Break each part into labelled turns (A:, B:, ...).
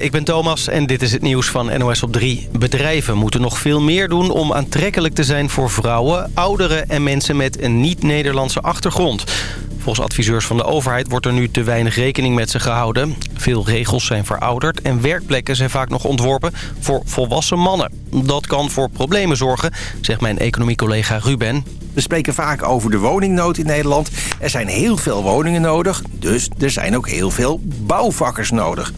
A: Ik ben Thomas en dit is het nieuws van NOS op 3. Bedrijven moeten nog veel meer doen om aantrekkelijk te zijn voor vrouwen, ouderen en mensen met een niet-Nederlandse achtergrond. Volgens adviseurs van de overheid wordt er nu te weinig rekening met ze gehouden. Veel regels zijn verouderd en werkplekken zijn vaak nog ontworpen voor volwassen mannen. Dat kan voor problemen zorgen, zegt mijn economiecollega Ruben.
B: We spreken vaak over de woningnood in Nederland. Er zijn heel veel woningen nodig, dus er zijn ook heel veel bouwvakkers nodig.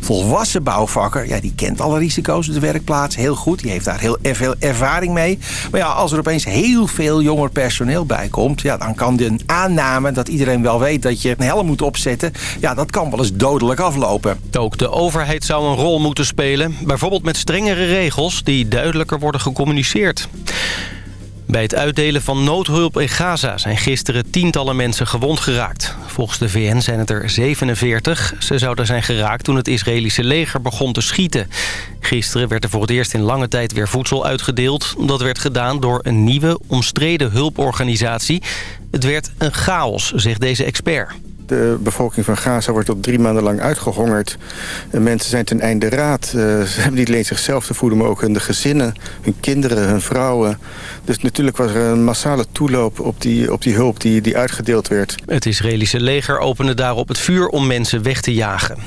B: Volwassen bouwvakker, ja, die kent alle risico's op de werkplaats heel goed. Die heeft daar heel veel ervaring mee. Maar ja, als er opeens heel veel jonger personeel bij komt... Ja, dan kan de aanname dat iedereen wel weet dat je een helm moet opzetten... ja, dat kan wel eens dodelijk aflopen.
A: Ook de overheid zou een rol moeten spelen. Bijvoorbeeld met strengere regels die duidelijker worden gecommuniceerd. Bij het uitdelen van noodhulp in Gaza zijn gisteren tientallen mensen gewond geraakt. Volgens de VN zijn het er 47. Ze zouden zijn geraakt toen het Israëlische leger begon te schieten. Gisteren werd er voor het eerst in lange tijd weer voedsel uitgedeeld. Dat werd gedaan door een nieuwe, omstreden hulporganisatie. Het werd een chaos, zegt deze expert.
C: De bevolking van Gaza wordt al drie maanden lang uitgehongerd. mensen zijn ten einde raad. ze hebben niet alleen zichzelf te voeden, maar ook hun gezinnen, hun kinderen, hun vrouwen. Dus natuurlijk was er een massale toeloop op die, op die hulp die, die uitgedeeld werd.
A: Het Israëlische leger opende daarop het vuur om mensen weg te jagen.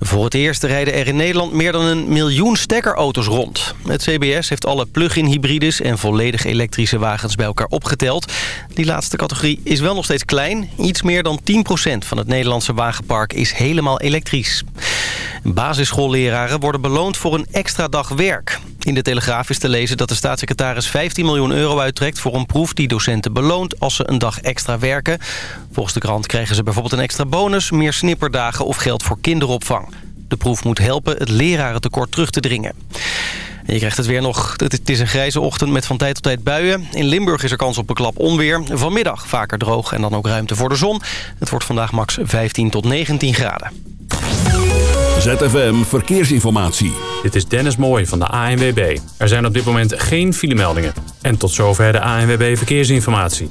A: Voor het eerst rijden er in Nederland meer dan een miljoen stekkerauto's rond. Het CBS heeft alle plug-in hybrides en volledig elektrische wagens bij elkaar opgeteld. Die laatste categorie is wel nog steeds klein. Iets meer dan 10% van het Nederlandse wagenpark is helemaal elektrisch. Basisschoolleraren worden beloond voor een extra dag werk. In de Telegraaf is te lezen dat de staatssecretaris 15 miljoen euro uittrekt... voor een proef die docenten beloont als ze een dag extra werken. Volgens de krant krijgen ze bijvoorbeeld een extra bonus... meer snipperdagen of geld voor kinderopvang. De proef moet helpen het lerarentekort terug te dringen. En je krijgt het weer nog. Het is een grijze ochtend met van tijd tot tijd buien. In Limburg is er kans op een klap onweer. Vanmiddag vaker droog en dan ook ruimte voor de zon. Het wordt vandaag max 15 tot 19 graden.
D: ZFM Verkeersinformatie.
E: Dit is Dennis Mooij van de ANWB. Er zijn op dit moment geen filemeldingen. En tot zover de ANWB Verkeersinformatie.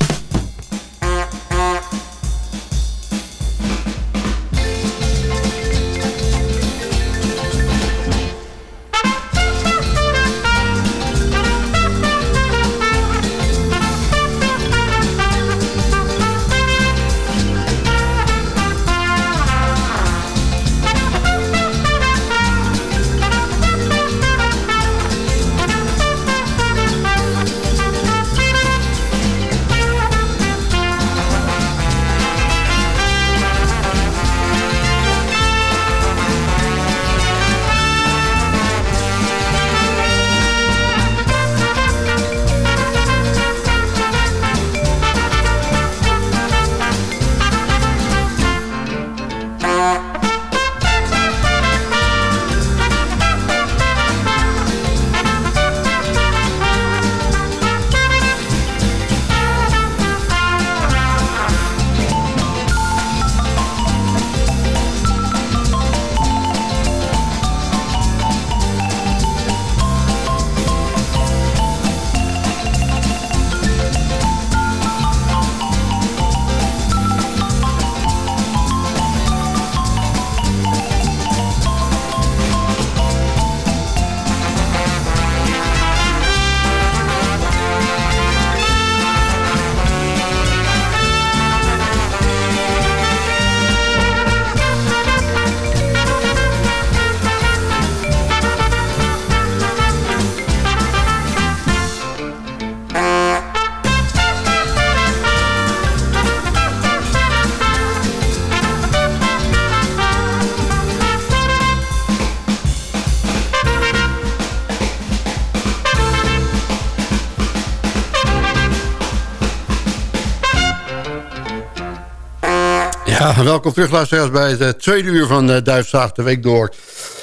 F: Welkom terug luisteraars bij het tweede uur van uh, Duifzaag de Week Door.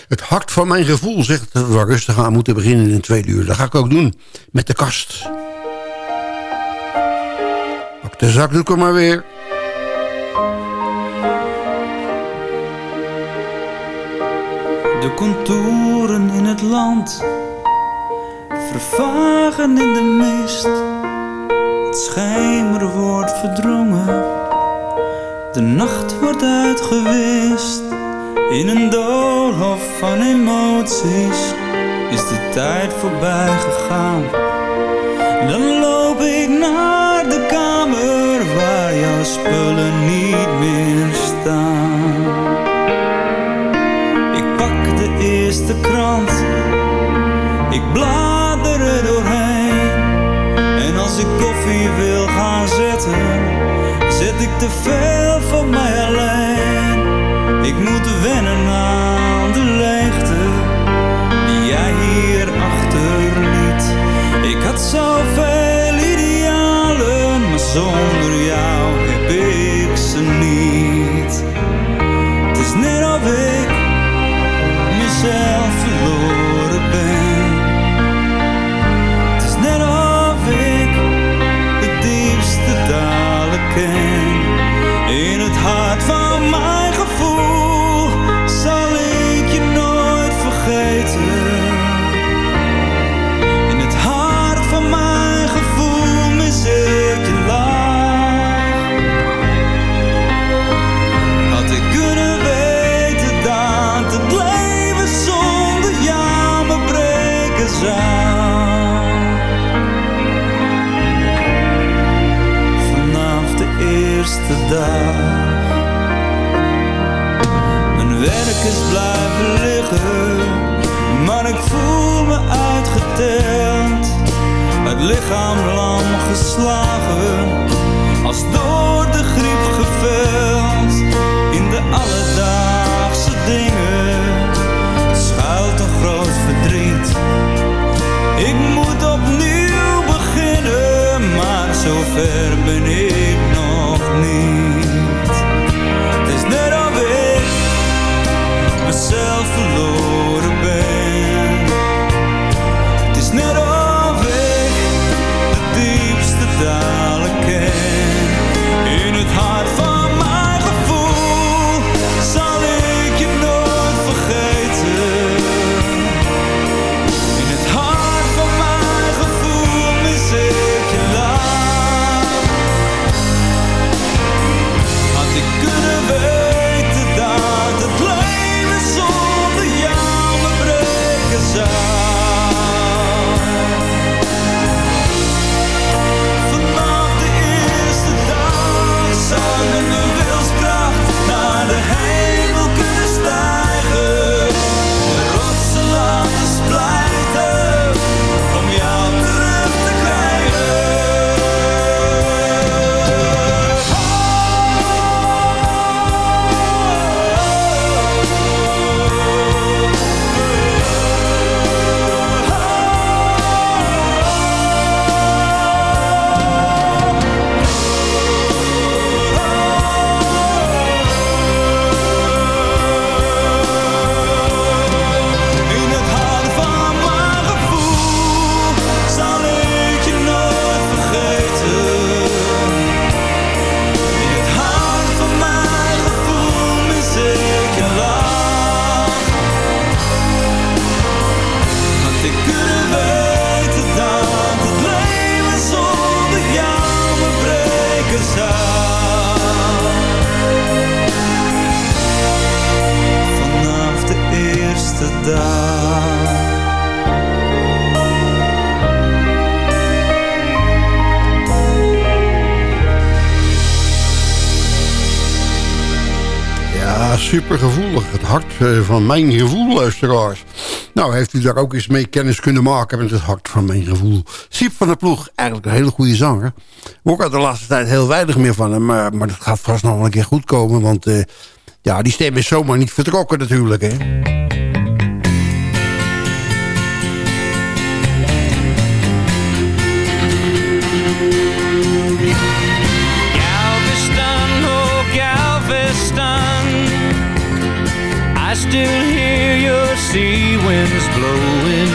F: Het hart van mijn gevoel zegt dat we rustig aan moeten beginnen in het tweede uur. Dat ga ik ook doen met de kast. Pak de zakdoek er maar weer.
G: De contouren in het land vervagen in de mist. Het schijmer wordt verdrongen, de nacht wordt uitgewist. In een doolhof van emoties is de tijd voorbij gegaan. Dan loop ik naar de kamer waar jouw spullen niet meer staan. Ik pak de eerste krant, ik blader er doorheen. En als ik koffie wil gaan zetten, zet ik te veel ombros. Mijn werk is blijven liggen, maar ik voel me uitgeteld. Het lichaam lam geslagen, als door de griep geveld. In de alledaagse dingen schuilt een groot verdriet. Ik moet opnieuw beginnen, maar zover ben ik
F: Ja, super gevoelig. Het hart eh, van mijn gevoel, luisteraars. Nou, heeft u daar ook eens mee kennis kunnen maken met het hart van mijn gevoel. Siep van der Ploeg, eigenlijk een hele goede zanger. We horen de laatste tijd heel weinig meer van hem. Maar, maar dat gaat vast nog wel een keer goed komen. Want eh, ja, die stem is zomaar niet vertrokken natuurlijk, hè.
G: still hear your sea winds blowing.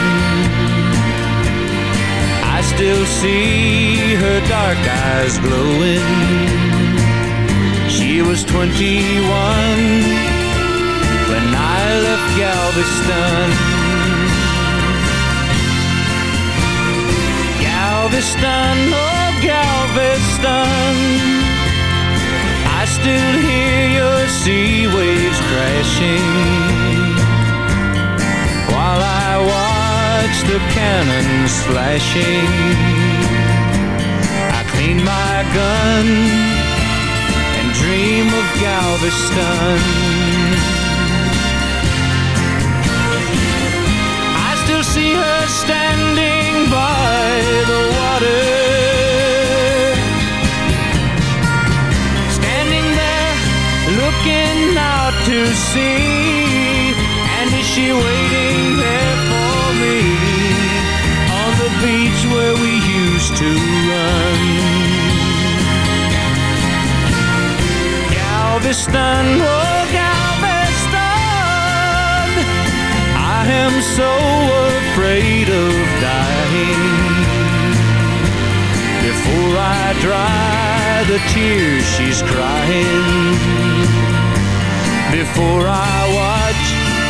H: I still see her dark eyes glowing. She was 21 when I left Galveston. Galveston, oh Galveston. I still hear your sea waves crashing while I watch the cannons flashing. I clean my gun and dream of Galveston. I still see her standing by the water. To see? And is she waiting there for me on the beach where we used to run? Galveston, oh Galveston, I am so afraid of dying. Before I dry the tears she's crying, before I watch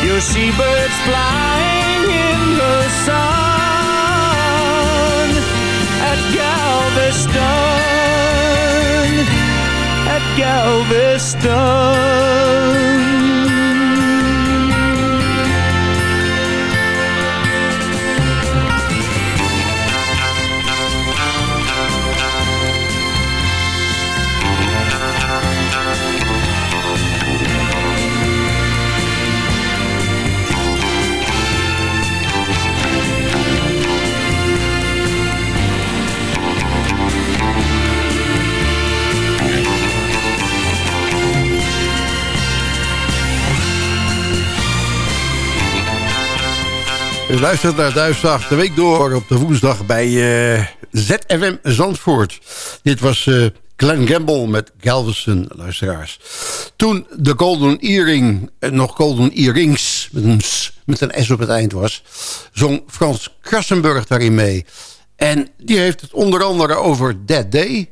H: your seabirds flying in the sun at Galveston, at Galveston.
I: U luistert naar Duifzaag de week door op de woensdag bij eh, ZFM Zandvoort. Dit was uh, Glenn Gamble met Galveston, luisteraars. Toen de Golden Earring, uh, nog Golden Earrings, met een, S, met een S op het eind was... zong Frans Krassenburg daarin mee. En die heeft het onder andere over That Day...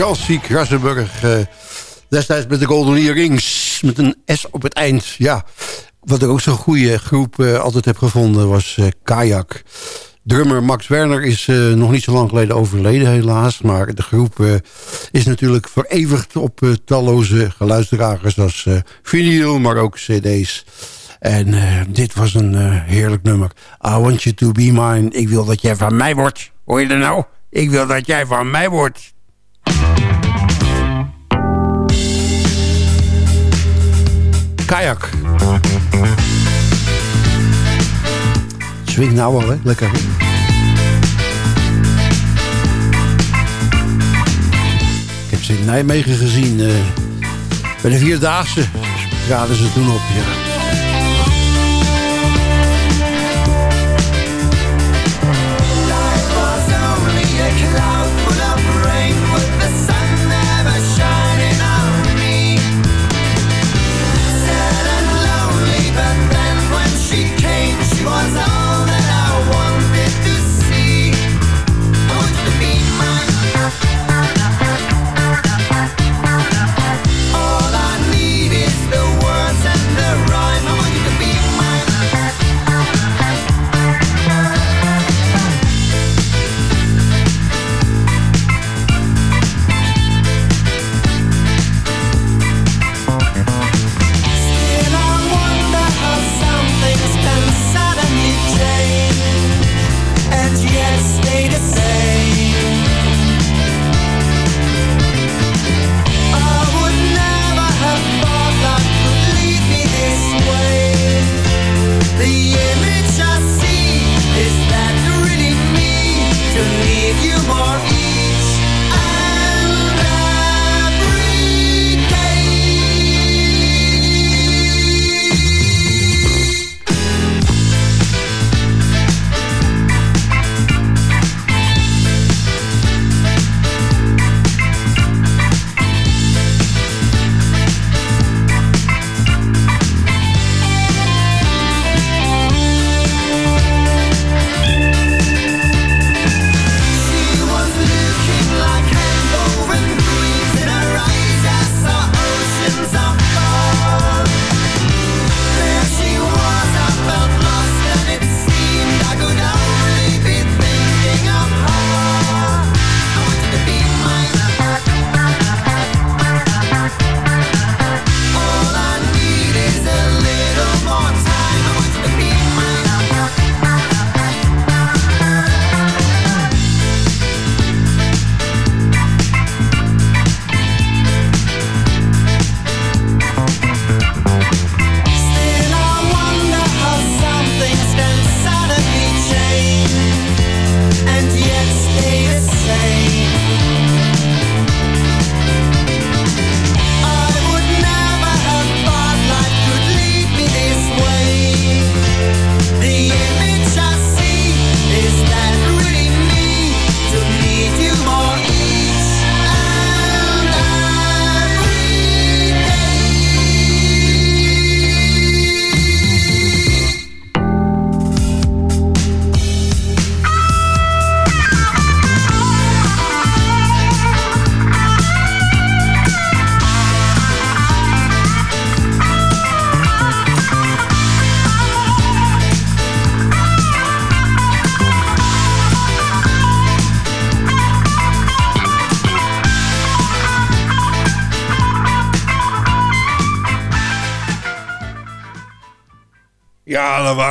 I: Fransie Krassenburg. eh, destijds met de Golden Earrings.
J: Met een S op het eind. Ja, wat ik ook zo'n goede groep eh, altijd heb gevonden was uh, Kayak. Drummer Max Werner is nog niet zo lang geleden overleden helaas. Maar de groep is natuurlijk vereeuwigd op talloze geluidsdragers als vinyl, maar ook cd's. En dit was een heerlijk nummer. I want you to be mine. Ik wil dat jij van mij wordt. Hoor je er nou? Ik wil dat jij van mij wordt. Kajak. Swing nou wel, hè? Lekker. Ik heb ze in Nijmegen gezien. Uh, bij de Vierdaagse traden ze toen op.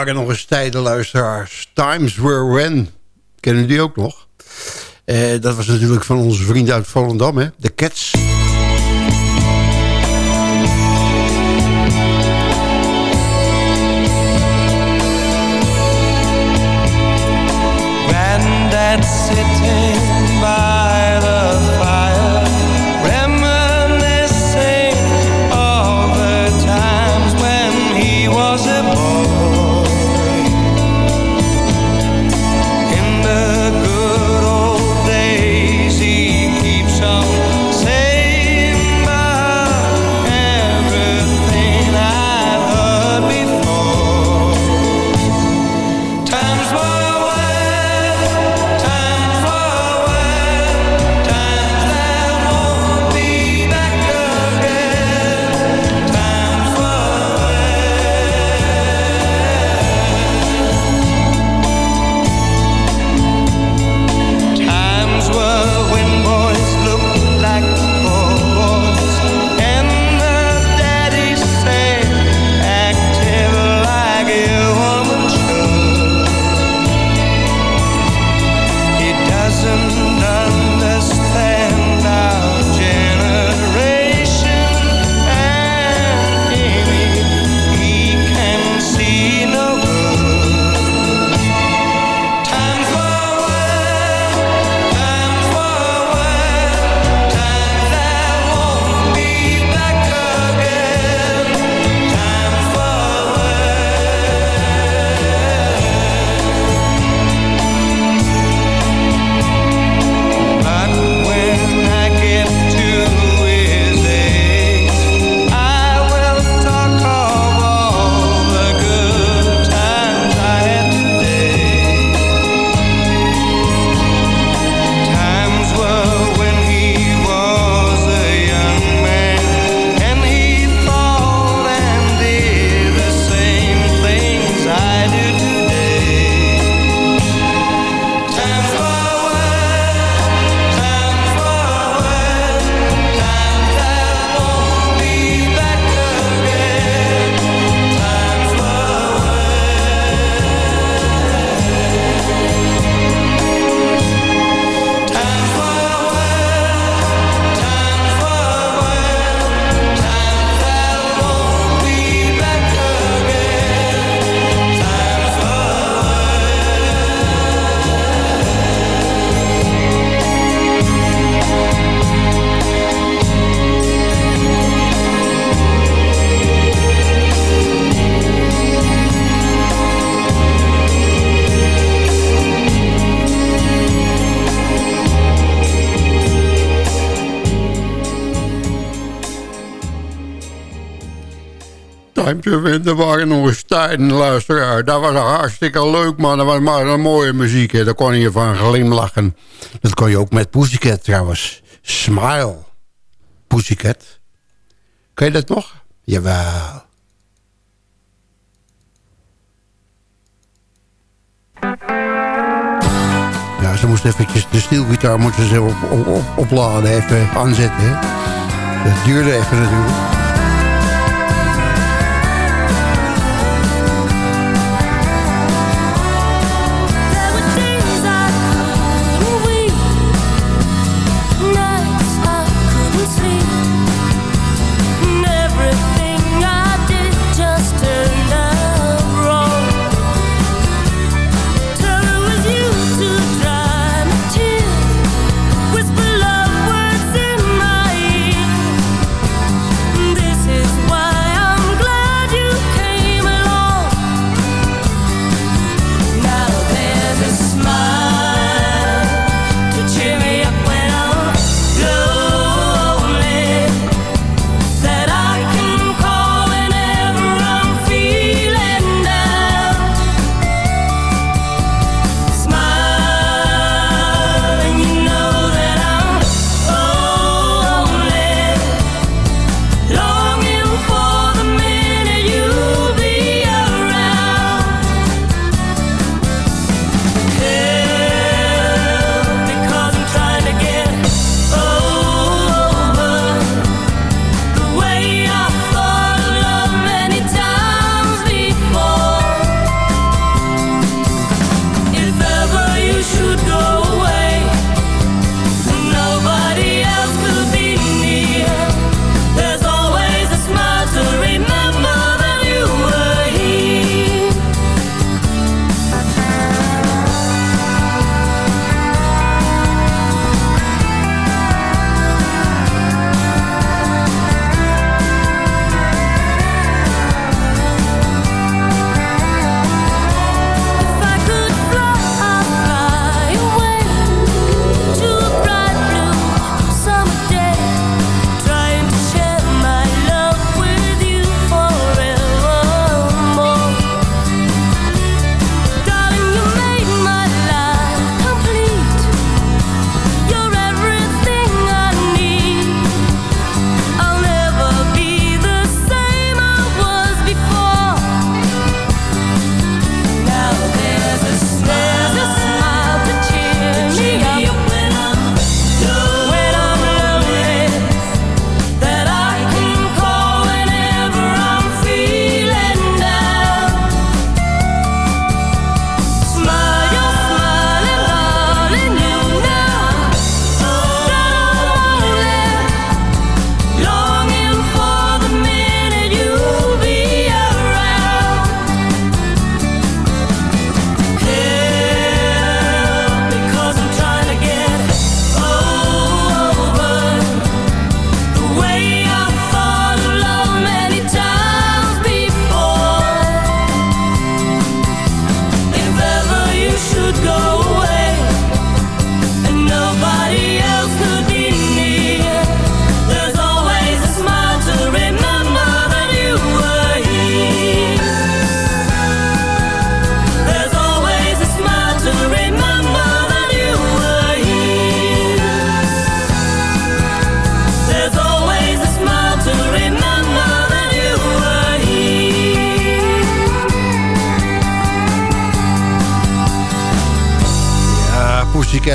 J: waren nog eens tijden, luisteraars. Times were when. Kennen die ook nog? Uh, dat was natuurlijk van onze vriend uit Volendam, hè? De Cats. Granddad sitting
K: Timeje vindt, er waren nog eens tijden, luisteraar. Dat was hartstikke leuk, man. Dat was maar een mooie muziek. Hè. Daar kon je van glimlachen. Dat kon je ook met Pussycat trouwens. Smile. Pussycat. Kan je dat nog? Jawel. Ja, ze moest eventjes de steelgitaar moeten op, opladen, even aanzetten. Dat duurde even natuurlijk.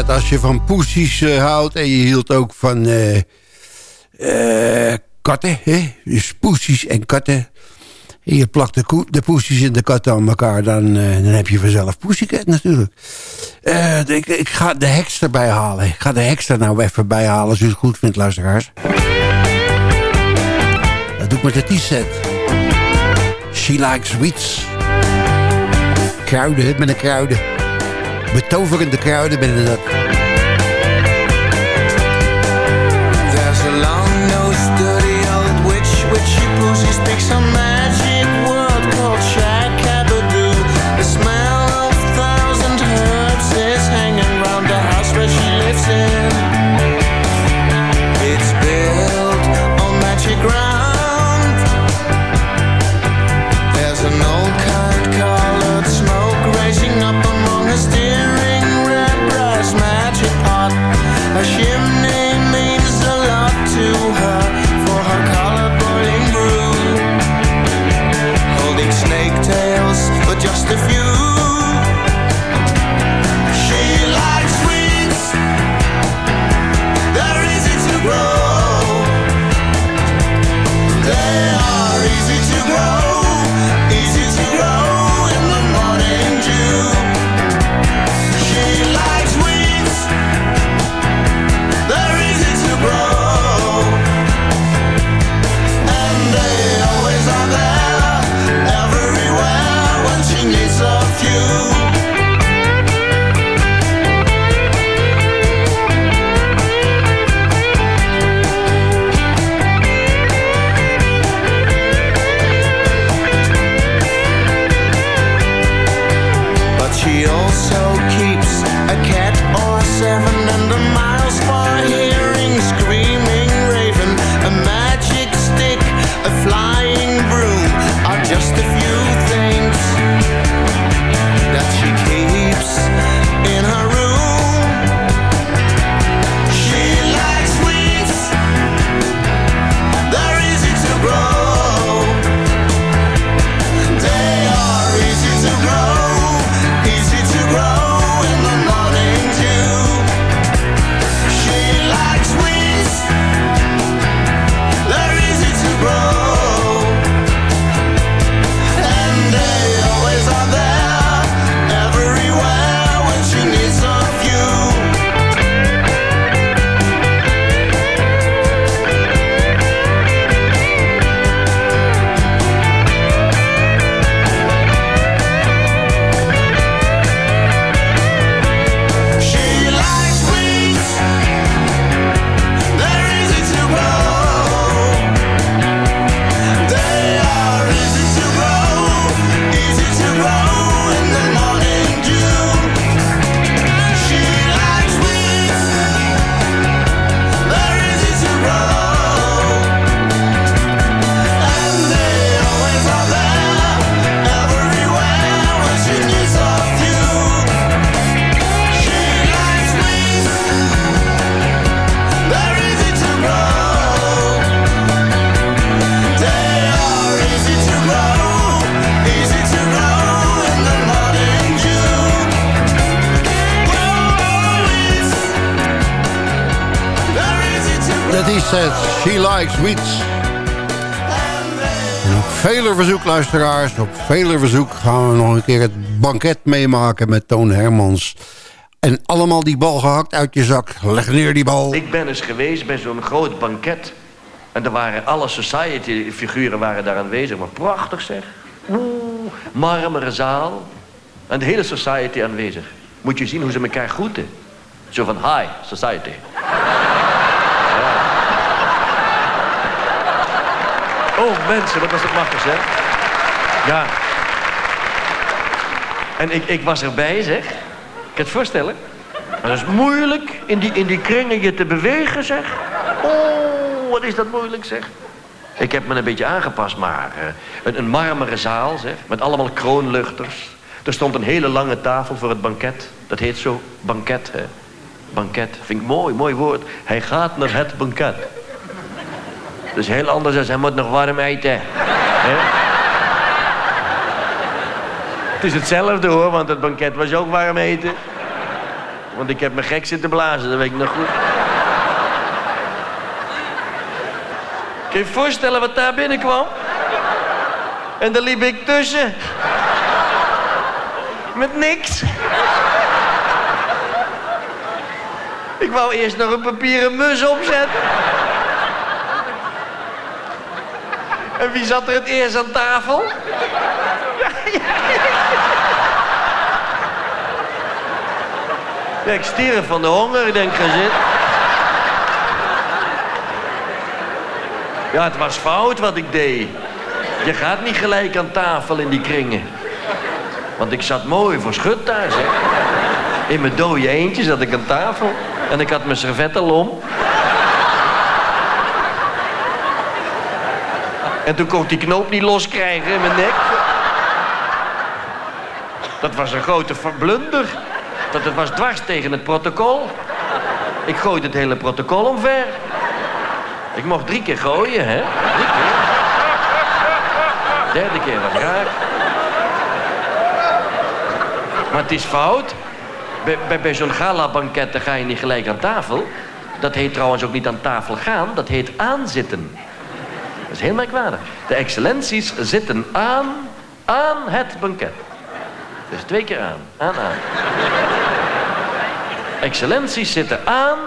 K: Als je van poesies eh, houdt en je hield ook van eh, eh, katten. Hè? Dus poesies en katten. En je plakt de, de poesies en de katten aan elkaar. Dan, dan heb je vanzelf Pussycat natuurlijk. Ik, ik, ga de heks erbij halen. Ik ga de heks er nou even bij halen als u het goed vindt, luisteraars. Dat doe ik met de T-set. She likes sweets. Kruiden, met een kruiden betoverende kruiden
J: met een she
F: likes sweets. Op vele verzoekluisteraars, op vele verzoek gaan we nog een keer het banket meemaken met Toon Hermans. En allemaal die bal gehakt uit je zak. Leg neer die bal.
L: Ik ben eens geweest bij zo'n groot banket. En er waren alle society-figuren waren daar aanwezig. Maar prachtig zeg. Oeh, marmeren zaal. En de hele society aanwezig. Moet je zien hoe ze elkaar groeten. Zo van, hi, society. Oh, mensen, wat was het machtig, zeg. Ja. En ik, ik was erbij, zeg. Ik kan het voorstellen. Maar dat is moeilijk in die, in die kringen je te bewegen, zeg. Oh, wat is dat moeilijk, zeg. Ik heb me een beetje aangepast, maar eh, een, een marmeren zaal, zeg. Met allemaal kroonluchters. Er stond een hele lange tafel voor het banket. Dat heet zo banket, hè. Banket. Vind ik mooi, mooi woord. Hij gaat naar het banket. Dus heel anders dan hij moet nog warm eten. Het is hetzelfde hoor, want het banket was ook warm eten. Want ik heb me gek zitten blazen, dat weet ik nog goed. Kun je je voorstellen wat daar binnenkwam? En daar liep ik tussen. Met niks. Ik wou eerst nog een papieren mus opzetten. En wie zat er het eerst aan tafel? Ja, ik stierf van de honger, ik denk, ga zitten. Ja, het was fout wat ik deed. Je gaat niet gelijk aan tafel in die kringen. Want ik zat mooi voor schut daar, zeg. In mijn dode eentje zat ik aan tafel. En ik had mijn servet om. En toen kon ik die knoop niet loskrijgen in mijn nek. Dat was een grote blunder. Dat het was dwars tegen het protocol. Ik gooide het hele protocol omver. Ik mocht drie keer gooien, hè? Drie keer. Derde keer was raar. Maar het is fout. Bij, bij, bij zo'n ga je niet gelijk aan tafel. Dat heet trouwens ook niet aan tafel gaan, dat heet aanzitten. Is heel merkwaardig. De excellenties zitten aan, aan het banket. Dus twee keer aan, aan, aan. Excellenties zitten aan,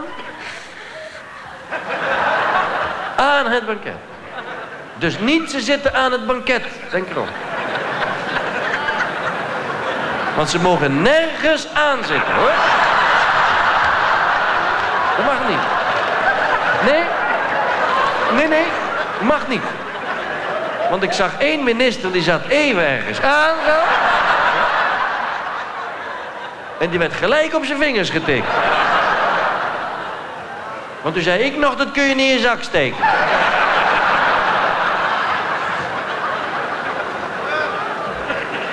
L: aan het banket. Dus niet ze zitten aan het banket, denk erom. Want ze mogen nergens aanzitten, hoor. Dat mag niet. Nee? Nee, nee. Mag niet. Want ik zag één minister die zat even ergens aan. En die werd gelijk op zijn vingers getikt. Want toen zei ik nog, dat kun je niet in zak steken.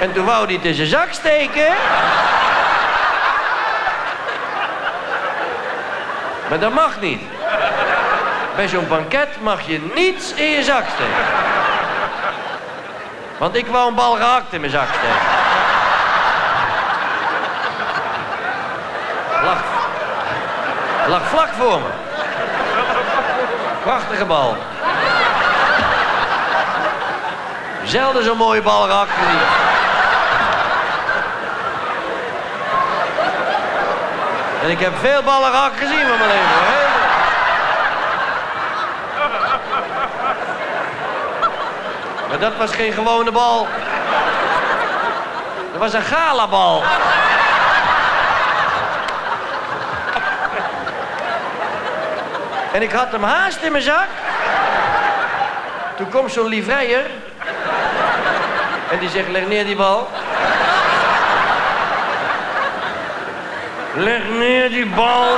L: En toen wou hij het in zijn zak steken. Maar dat mag niet. Bij zo'n banket mag je niets in je zak steken. Want ik wou een bal gehakt in mijn zak steken. Lag, lag vlak voor me. Prachtige bal. Zelden zo'n mooie bal gehakt gezien. En ik heb veel ballen gehakt gezien van mijn leven. hoor. Heel veel. Maar dat was geen gewone bal. Dat was een galabal. En ik had hem haast in mijn zak. Toen komt zo'n livreier. En die zegt, leg neer die bal. Leg neer die bal.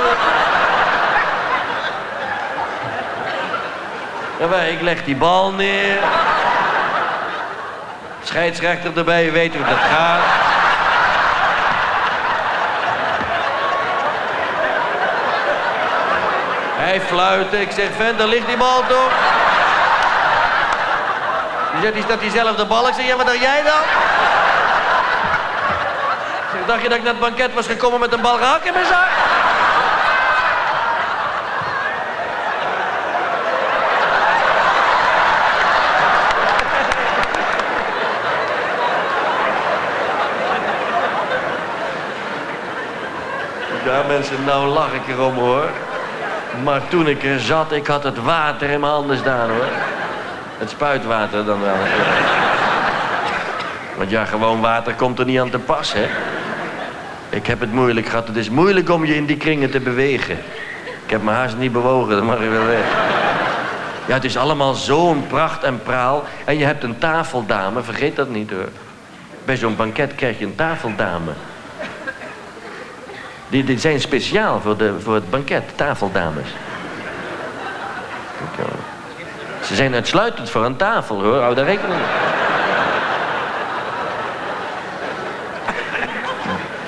L: Ja, ik leg die bal neer. Scheidsrechter erbij, je weet hoe dat gaat. Hij fluiten. Ik zeg, vent, daar ligt die bal toch? Die zegt, is dat diezelfde bal? Ik zeg, ja, wat dacht jij dan? Ik zeg, dacht je dat ik naar het banket was gekomen met een bal gehakt in mijn zak? Mensen, nou lach ik erom hoor. Maar toen ik er zat, ik had het water in mijn handen staan hoor. Het spuitwater dan wel. Want ja, gewoon water komt er niet aan te pas, hè. Ik heb het moeilijk gehad. Het is moeilijk om je in die kringen te bewegen. Ik heb mijn haast niet bewogen, dat mag je wel weten. Ja, het is allemaal zo'n pracht en praal. En je hebt een tafeldame, vergeet dat niet hoor. Bij zo'n banket krijg je een tafeldame. Die, die zijn speciaal voor, de, voor het banket, tafeldames. Ze zijn uitsluitend voor een tafel hoor, hou daar rekening mee.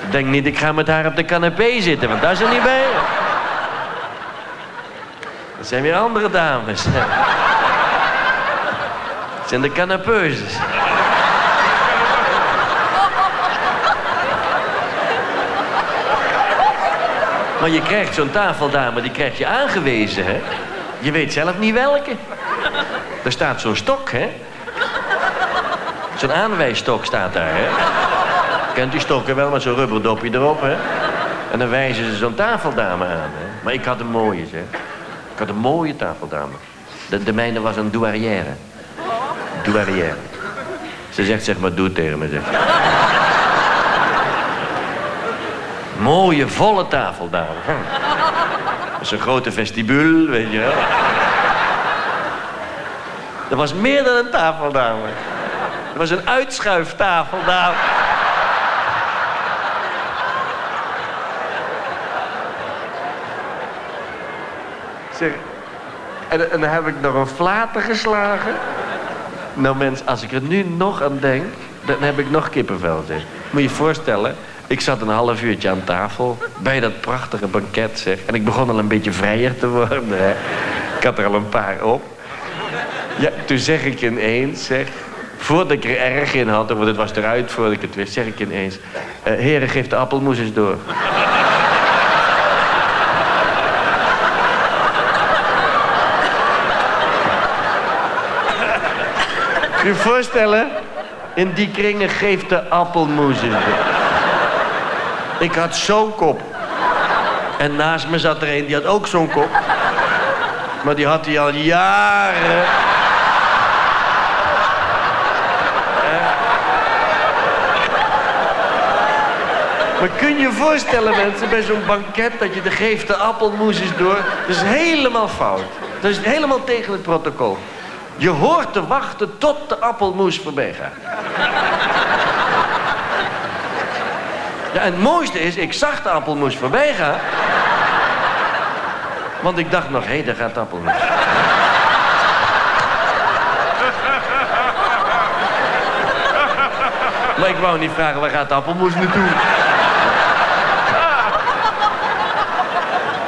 L: Denk niet, ik ga met haar op de canapé zitten, want daar is er niet bij. Dat zijn weer andere dames. Dat zijn de canapeuses. Maar je krijgt zo'n tafeldame, die krijg je aangewezen, hè? Je weet zelf niet welke. Er staat zo'n stok, hè? Zo'n aanwijsstok staat daar, hè? Kent die stokken wel met zo'n rubberdopje erop, hè? En dan wijzen ze zo'n tafeldame aan, hè? Maar ik had een mooie, zeg. Ik had een mooie tafeldame. De, de mijne was een douarière. Douarière. Ze zegt, zeg maar, doe tegen me, zeg. Mooie, volle tafeldame. Hm. Dat is een grote vestibule, weet je wel. Dat was meer dan een tafeldame. Dat was een uitschuiftafeldame. Zeg, en, en dan heb ik nog een flater geslagen. Nou mens, als ik er nu nog aan denk, dan heb ik nog kippenvel. Zeg. Moet je je voorstellen, ik zat een half uurtje aan tafel bij dat prachtige banket, zeg. En ik begon al een beetje vrijer te worden. Hè. Ik had er al een paar op. Ja, toen zeg ik ineens, zeg, voordat ik er erg in had, want het was eruit voordat ik het wist, zeg ik ineens, eh heren, geef de appelmoes eens door. Kun je je voorstellen? In die kringen geeft de appelmoes eens door. Ik had zo'n kop. En naast me zat er een die had ook zo'n kop. Maar die had hij al jaren. Maar kun je je voorstellen, mensen, bij zo'n banket... dat je de geeft de appelmoes eens door... Dat is helemaal fout. Dat is helemaal tegen het protocol. Je hoort te wachten tot de appelmoes voorbij gaat. Ja, en het mooiste is, ik zag de appelmoes voorbij gaan. Want ik dacht nog, hé, hey, daar gaat de appelmoes. Maar ik wou niet vragen, waar gaat de appelmoes naartoe?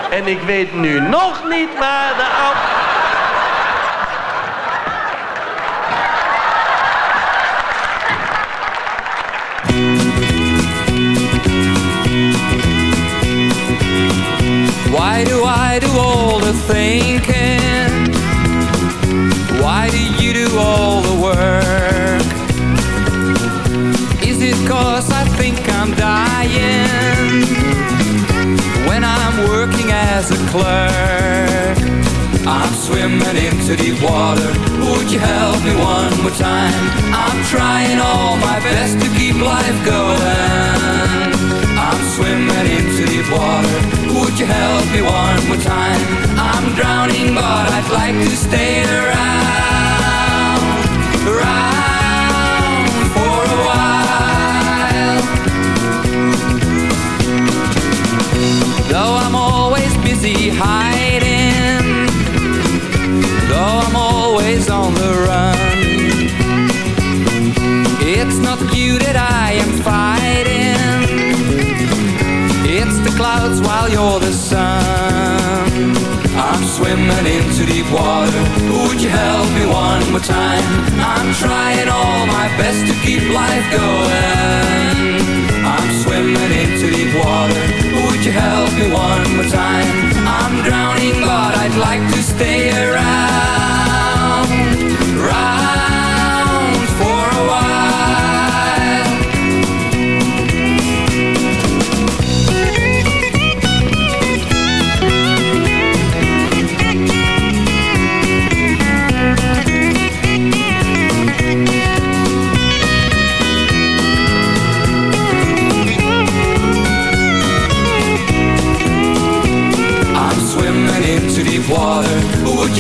L: En ik weet nu nog niet waar de appel...
H: thinking? Why do you do all the work? Is it cause I think I'm dying when I'm working as a clerk? I'm swimming into deep water. Would you help me one more time? I'm trying all my best to keep life going. I'm swimming into deep water. Would you help me one more time? I'm drowning, but I'd like to stay around, around for a while. Though I'm always busy hiding, though I'm always on the run, it's not you that I am fighting. The clouds while you're the sun. I'm swimming into deep water. Would you help me one more time? I'm trying all my best to keep life going. I'm swimming into deep water. Would you help me one more time? I'm drowning, but I'd like to stay around,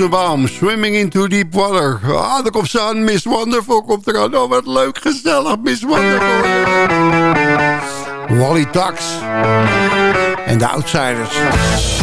F: Rosenbaum, Swimming into Deep Water. Ah, daar komt ze Miss Wonderful komt eraan. Oh, wat leuk, gezellig, Miss Wonderful. Wally Tax en de Outsiders.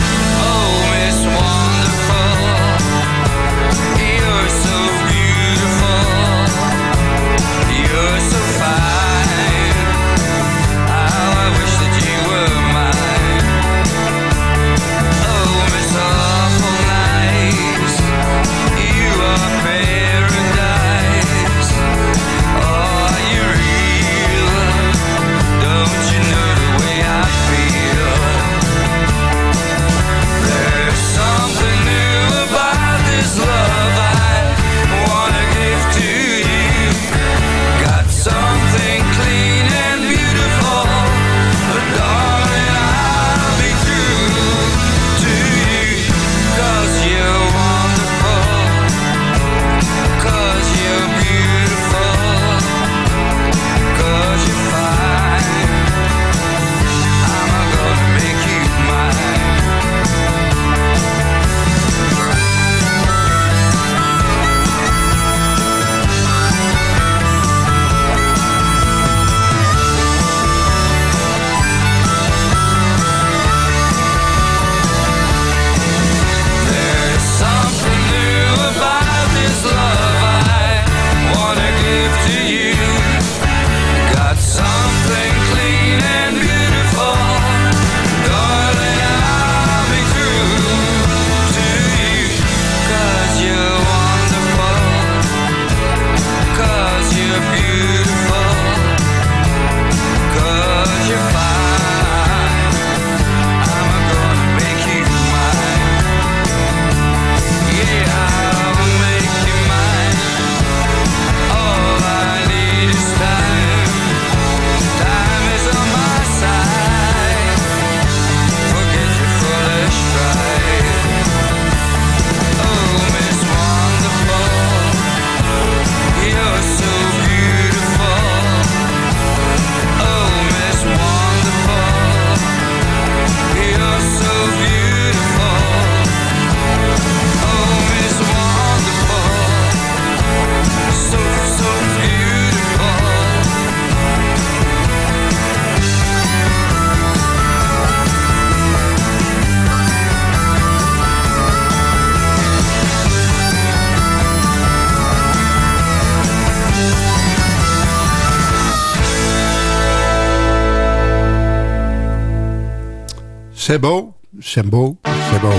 F: Sebo, Sembo, Sebo.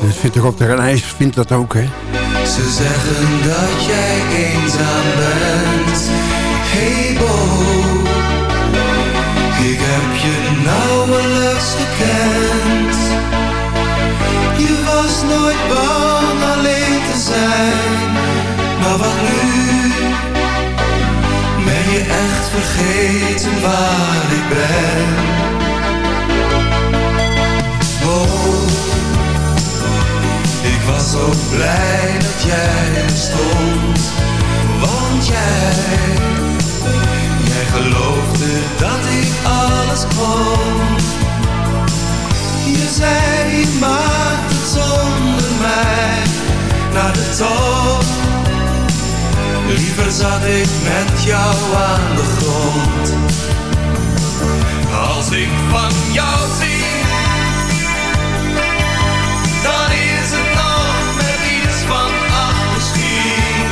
F: Dat vindt toch op de reis vindt dat ook, hè?
G: Ze zeggen dat jij eenzaam bent. Hey Bo, ik heb je nauwelijks gekend. Je was nooit bang alleen te zijn, maar wat nu? vergeten waar ik ben. Oh, ik was zo blij dat jij er stond, want jij, jij geloofde dat ik alles kon. Je zei, je maakt het zonder mij naar de top Liever zat ik met jou aan de grond. Als ik van jou zie, dan is het nog met iets van ach misschien.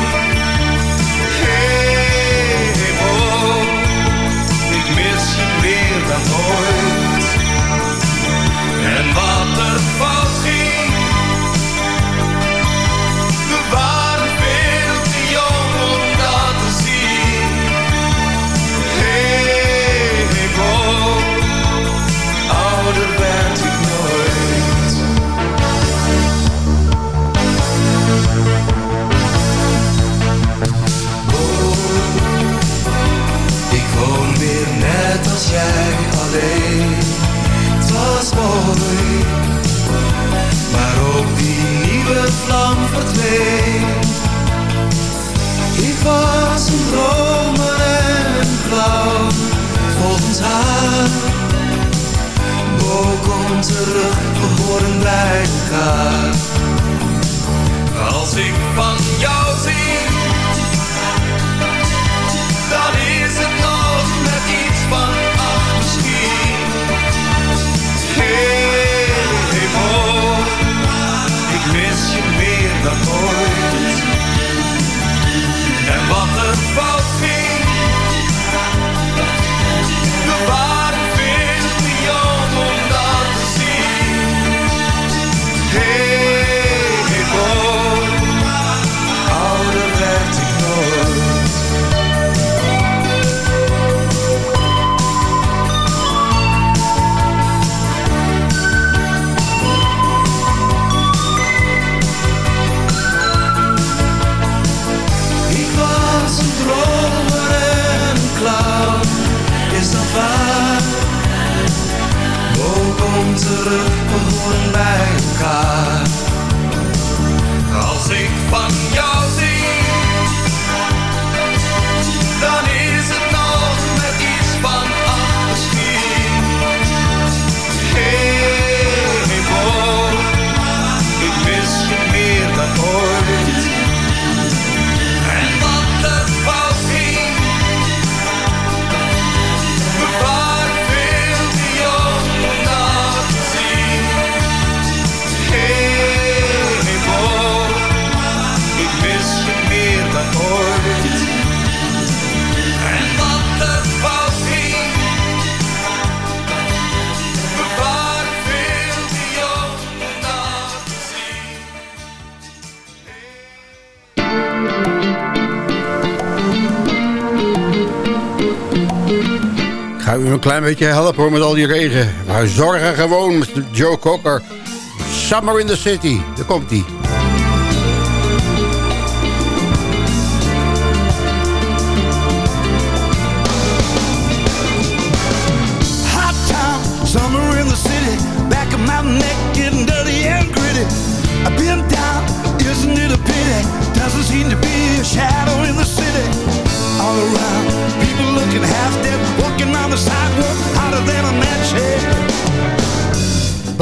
G: Hey, oh, ik mis je meer dan ooit.
F: Klein beetje helpen hoor, met al die regen. Maar zorgen gewoon Joe Cocker. Summer in the City. Daar komt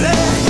M: Baby.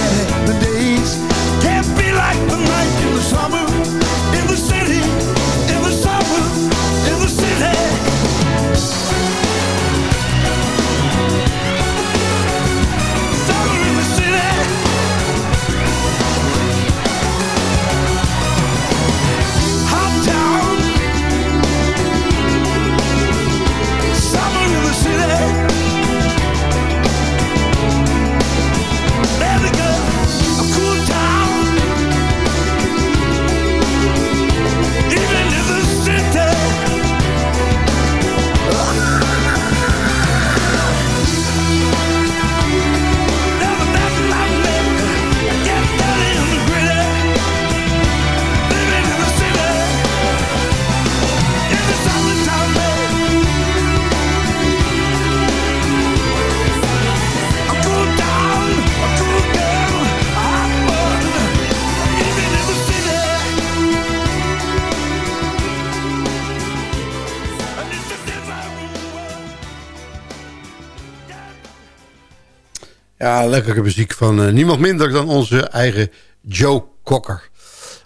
F: Lekkere muziek van eh, niemand minder dan onze eigen Joe Cocker.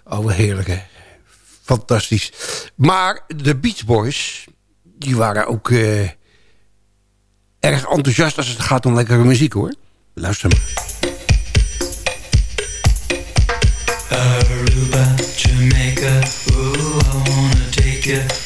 F: Oh, heerlijk hè. Fantastisch. Maar de Beach Boys, die waren ook eh, erg enthousiast als het gaat om lekkere muziek hoor. Luister maar.
I: Aruba, Jamaica, ooh, I wanna take you.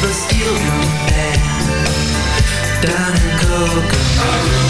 I: The steel still compare. Down in
F: Cocoa.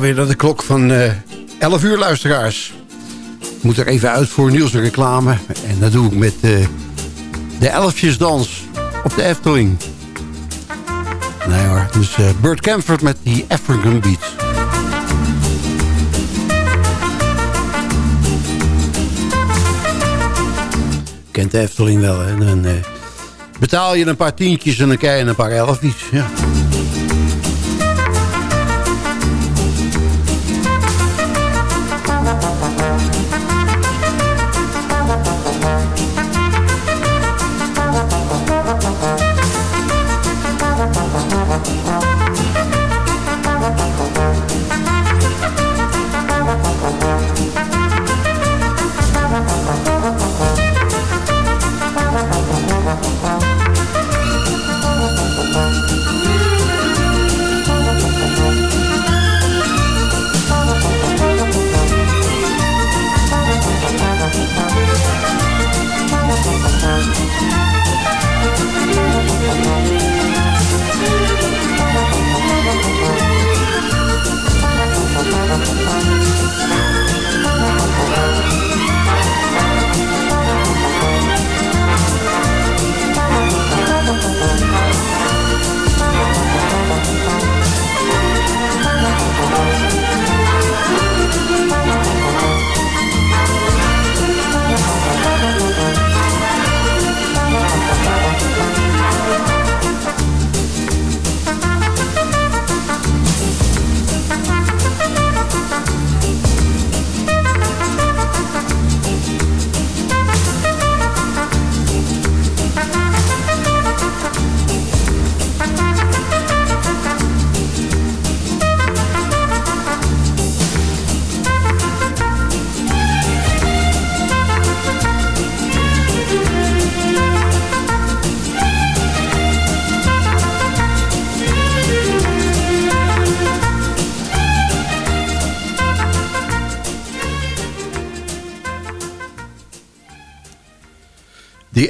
F: Alweer naar de klok van eh 11 uur, luisteraars. Ik moet er even uit voor nieuws en reclame. En dat doe ik met eh, de Elfjesdans op de Efteling. Nee hoor, dus eh, Burt Camford met die African Beats. Kent de Efteling wel, hè? Dan betaal je een paar tientjes en dan krijg je een paar elfjes. Ja.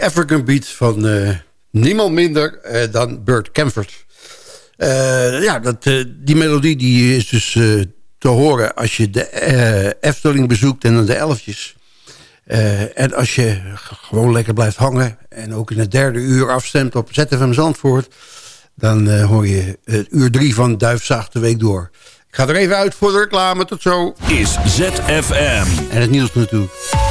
F: Die African Beat van eh, niemand minder eh, dan Burt Camford. Eh, ja, dat, die melodie die is dus te horen als je de Efteling bezoekt en dan de elfjes. En als je gewoon lekker blijft hangen en ook in het derde uur afstemt op ZFM Zandvoort... dan hoor je het uur drie van Duifzaag de week door. Ik ga er even uit voor de reclame, tot zo.
D: Is ZFM.
F: En het nieuws natuurlijk.